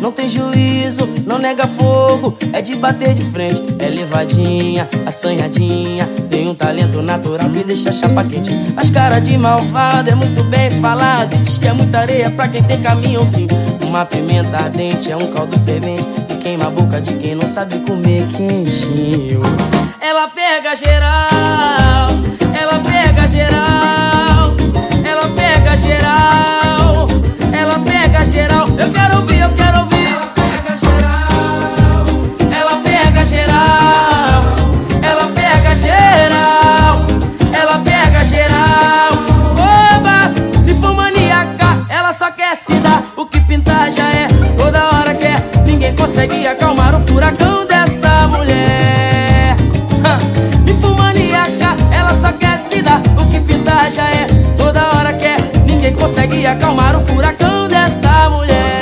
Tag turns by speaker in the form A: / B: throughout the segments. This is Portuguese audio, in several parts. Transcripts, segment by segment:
A: não tem juízo, não nega fogo, é de bater de frente, é levadinha, assanhadinha, tem um talento natural que deixa a chapa quente. As caras de malvado é muito bem falado, e diz que é muita areia pra quem tem caminhãozinho. Uma pimenta ardente é um caldo fervente que queima a boca de quem não sabe comer quentinho. Ela pega geral, dar. O que pintar já é, toda hora quer. Ninguém consegue acalmar o furacão dessa mulher. Ninfomaníaca, ela só quer se dar. O que pintar já é, toda hora quer. Ninguém consegue acalmar o furacão dessa mulher.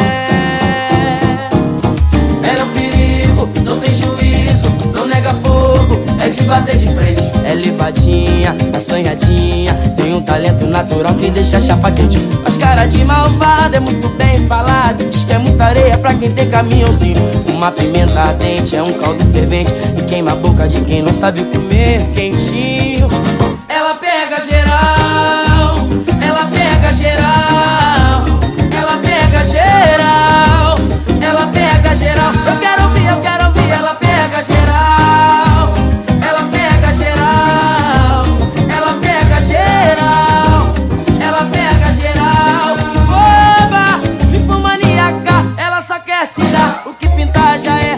A: Ela é um perigo, não tem juízo, não nega fogo, é de bater de frente. Levadinha, assanhadinha, tem um talento natural que deixa a chapa quente. As cara de malvada é muito bem falado, diz que é muita areia pra quem tem caminhãozinho. Uma pimenta ardente é um caldo fervente e queima a boca de quem não sabe comer quentinho. Ela pega geral, já é,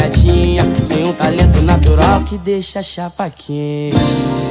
A: assanhadinha, tem um talento natural que deixa a chapa quente.